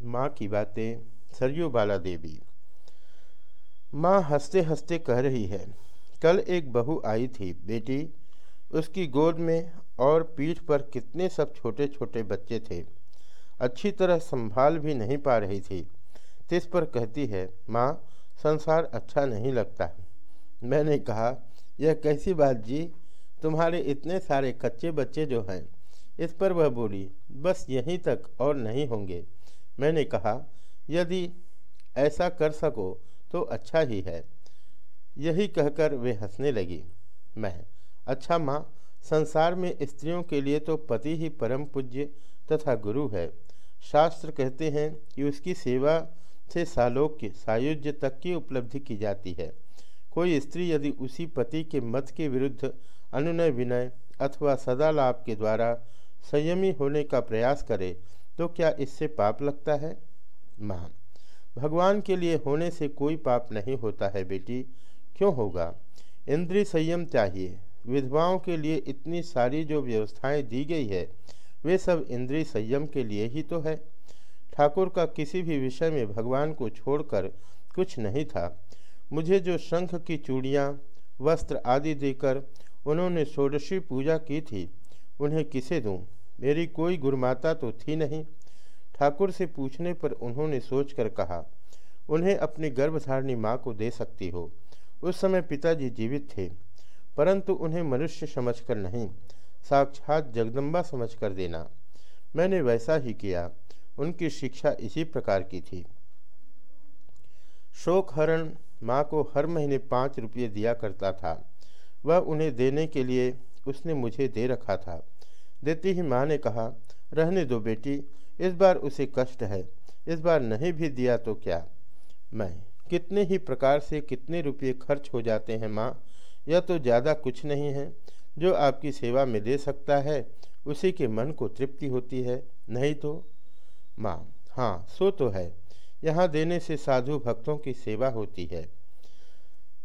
माँ की बातें, सरयू बाला देवी। माँ हँसते हँसते कह रही है, कल एक बहू आई थी, बेटी। उसकी गोद में और पीठ पर कितने सब छोटे छोटे बच्चे थे। अच्छी तरह संभाल भी नहीं पा रही थी। तिस पर कहती है, माँ, संसार अच्छा नहीं लगता। मैंने कहा, यह कैसी बात जी? तुम्हारे इतने सारे कच्चे बच्चे जो हैं, इस पर वह बोली, बस यहीं तक और नहीं होंगे। मैंने कहा, यदि ऐसा कर सको तो अच्छा ही है। यही कहकर वे हंसने लगी। मैं अच्छा माँ, संसार में स्त्रियों के लिए तो पति ही परम पूज्य तथा गुरु है। शास्त्र कहते हैं कि उसकी सेवा से सालोक्य सायुज्य तक की उपलब्धि की जाती है। कोई स्त्री यदि उसी पति के मत के विरुद्ध अनुनय विनय अथवा सदा लाभ के द्वारा संयमी होने का प्रयास करे तो क्या इससे पाप लगता है? माँ, भगवान के लिए होने से कोई पाप नहीं होता है बेटी। क्यों होगा? इंद्रिय संयम चाहिए। विधवाओं के लिए इतनी सारी जो व्यवस्थाएँ दी गई है, वे सब इंद्रिय संयम के लिए ही तो है। ठाकुर का किसी भी विषय में भगवान को छोड़कर कुछ नहीं था। मुझे जो शंख की चूड़ियाँ, वस्त्र आदि देकर उन्होंने षोडशी पूजा की थी, उन्हें किसे दूँ? मेरी कोई गुरुमाता तो थी नहीं। ठाकुर से पूछने पर उन्होंने सोचकर कहा, उन्हें अपनी गर्भधारणी माँ को दे सकती हो। उस समय पिताजी जीवित थे, परंतु उन्हें मनुष्य समझकर नहीं, साक्षात जगदम्बा समझकर देना। मैंने वैसा ही किया, उनकी शिक्षा इसी प्रकार की थी। शोक हरण माँ को हर महीने पाँच रुपये दिया करता था। वह उन्हें देने के लिए उसने मुझे दे रखा था। देती ही माँ ने कहा, रहने दो बेटी, इस बार उसे कष्ट है, इस बार नहीं भी दिया तो क्या? मैं, कितने ही प्रकार से कितने रुपये खर्च हो जाते हैं माँ, यह तो ज़्यादा कुछ नहीं है, जो आपकी सेवा में दे सकता है, उसी के मन को तृप्ति होती है, नहीं तो? माँ हाँ सो तो है, यहाँ देने से साधु भक्तों की सेवा होती है।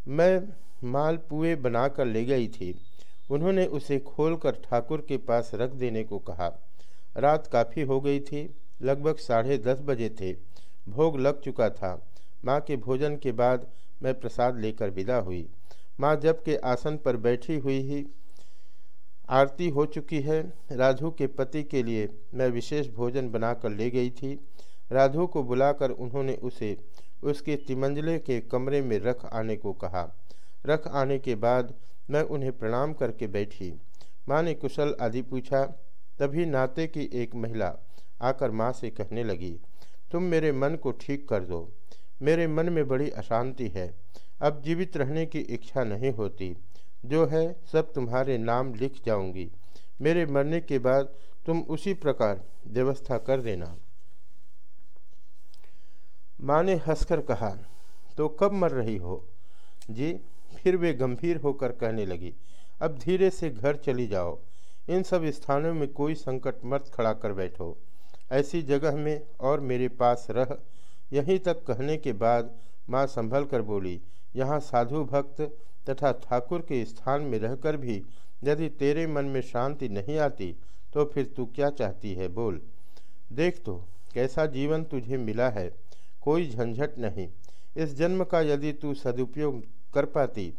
मैं मालपुए बनाकर ले गई थी उन्होंने उसे खोलकर ठाकुर के पास रख देने को कहा। रात काफ़ी हो गई थी, लगभग साढ़े दस बजे थे। भोग लग चुका था। माँ के भोजन के बाद मैं प्रसाद लेकर विदा हुई। माँ जब के आसन पर बैठी हुई ही आरती हो चुकी है, राधु के पति के लिए मैं विशेष भोजन बनाकर ले गई थी। राधु को बुलाकर उन्होंने उसे उसके तिमंजले के कमरे में रख आने को कहा। रख आने के बाद मैं उन्हें प्रणाम करके बैठी। माँ ने कुशल आदि पूछा, तभी नाते की एक महिला आकर माँ से कहने लगी, तुम मेरे मन को ठीक कर दो। मेरे मन में बड़ी अशांति है। अब जीवित रहने की इच्छा नहीं होती। जो है, सब तुम्हारे नाम लिख जाऊँगी। मेरे मरने के बाद तुम उसी प्रकार व्यवस्था कर देना। माँ ने हंसकर कहा तो कब मर रही हो? जी फिर वे गंभीर होकर कहने लगी, अब धीरे से घर चली जाओ। इन सब स्थानों में कोई संकट मत खड़ा कर बैठो। ऐसी जगह में और मेरे पास रह। यहीं तक कहने के बाद माँ संभल कर बोली, यहाँ साधु भक्त तथा ठाकुर के स्थान में रहकर भी यदि तेरे मन में शांति नहीं आती तो फिर तू क्या चाहती है बोल। देख तो कैसा जीवन तुझे मिला है, कोई झंझट नहीं। इस जन्म का यदि तू सदुपयोग कर पाती।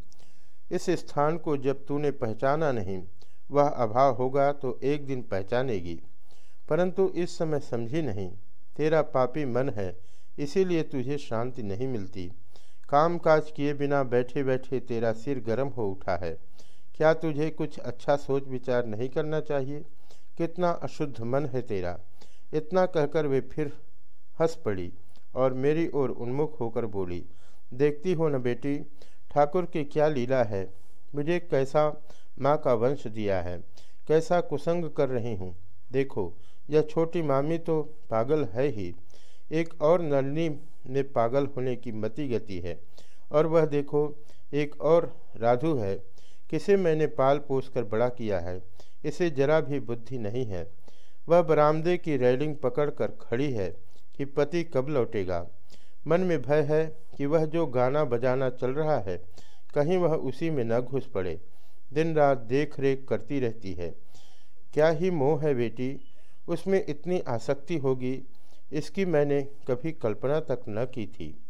इस स्थान को जब तूने पहचाना नहीं, वह अभाव होगा तो एक दिन पहचानेगी। परंतु इस समय समझी नहीं, तेरा पापी मन है, इसीलिए तुझे शांति नहीं मिलती। काम काज किए बिना बैठे बैठे तेरा सिर गर्म हो उठा है। क्या तुझे कुछ अच्छा सोच विचार नहीं करना चाहिए? कितना अशुद्ध मन है तेरा। इतना कहकर वे फिर हंस पड़ी और मेरी ओर उन्मुख होकर बोली, देखती हो न बेटी ठाकुर की क्या लीला है? मुझे कैसा माँ का वंश दिया है? कैसा कुसंग कर रही हूँ? देखो, यह छोटी मामी तो पागल है ही। एक और नलनी में पागल होने की मति गति है। और वह देखो, एक और राधु है। किसे मैंने पाल पोस कर बड़ा किया है? इसे जरा भी बुद्धि नहीं है। वह बरामदे की रेलिंग पकड़कर खड़ी है कि पति कब लौटेगा? मन में भय है कि वह जो गाना बजाना चल रहा है, कहीं वह उसी में न घुस पड़े। दिन रात देख रेख करती रहती है। क्या ही मोह है बेटी, उसमें इतनी आसक्ति होगी, इसकी मैंने कभी कल्पना तक न की थी।